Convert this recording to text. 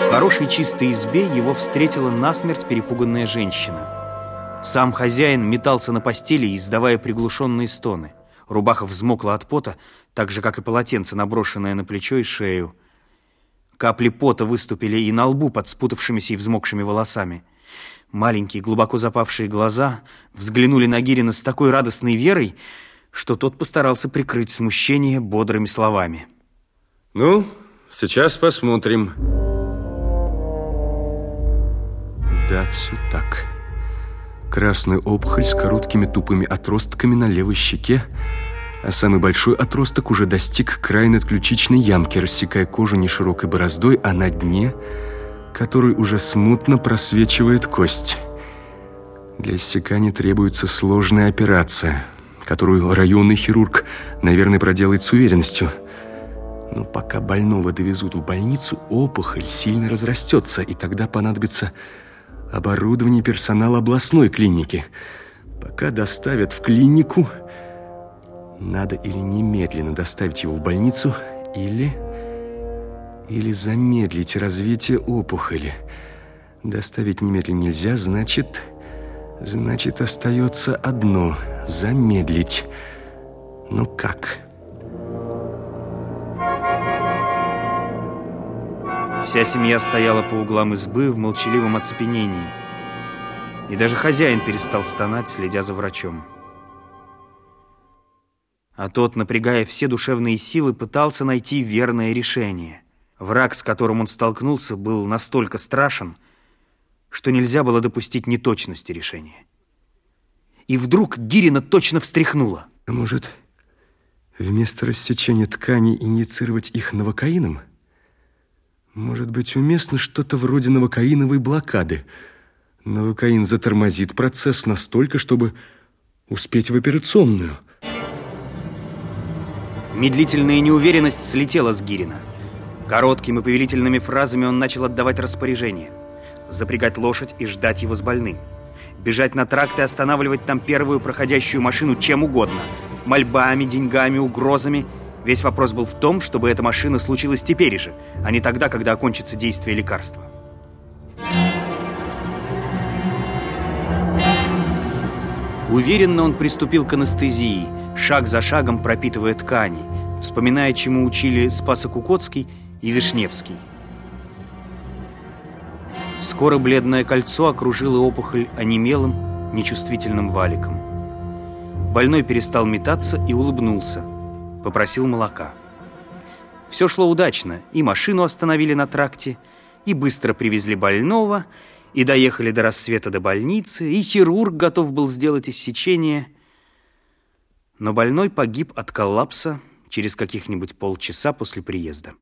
В хорошей чистой избе его встретила насмерть перепуганная женщина. Сам хозяин метался на постели, издавая приглушенные стоны. Рубаха взмокла от пота, так же, как и полотенце, наброшенное на плечо и шею. Капли пота выступили и на лбу под спутавшимися и взмокшими волосами. Маленькие, глубоко запавшие глаза взглянули на Гирина с такой радостной верой, что тот постарался прикрыть смущение бодрыми словами. Ну, сейчас посмотрим. Да, все так. Красная опухоль с короткими тупыми отростками на левой щеке, а самый большой отросток уже достиг края надключичной ямки, рассекая кожу не широкой бороздой, а на дне, который уже смутно просвечивает кость. Для иссякания требуется сложная операция, которую районный хирург, наверное, проделает с уверенностью. Но пока больного довезут в больницу, опухоль сильно разрастется, и тогда понадобится оборудование персонала областной клиники. Пока доставят в клинику, надо или немедленно доставить его в больницу, или... или замедлить развитие опухоли. Доставить немедленно нельзя, значит... Значит, остается одно – замедлить. Ну как? Вся семья стояла по углам избы в молчаливом оцепенении. И даже хозяин перестал стонать, следя за врачом. А тот, напрягая все душевные силы, пытался найти верное решение. Враг, с которым он столкнулся, был настолько страшен, что нельзя было допустить неточности решения. И вдруг Гирина точно встряхнула. А может, вместо рассечения тканей инициировать их новокаином? Может быть, уместно что-то вроде новокаиновой блокады. Новокаин затормозит процесс настолько, чтобы успеть в операционную – Медлительная неуверенность слетела с Гирина. Короткими повелительными фразами он начал отдавать распоряжение. Запрягать лошадь и ждать его с больным. Бежать на тракт и останавливать там первую проходящую машину чем угодно. Мольбами, деньгами, угрозами. Весь вопрос был в том, чтобы эта машина случилась теперь же, а не тогда, когда окончится действие лекарства. Уверенно он приступил к анестезии, шаг за шагом пропитывая ткани, вспоминая, чему учили Спаса Кукоцкий и Вишневский. Скоро бледное кольцо окружило опухоль онемелым, нечувствительным валиком. Больной перестал метаться и улыбнулся. Попросил молока. Все шло удачно. И машину остановили на тракте, и быстро привезли больного, и доехали до рассвета до больницы, и хирург готов был сделать иссечение. Но больной погиб от коллапса через каких-нибудь полчаса после приезда.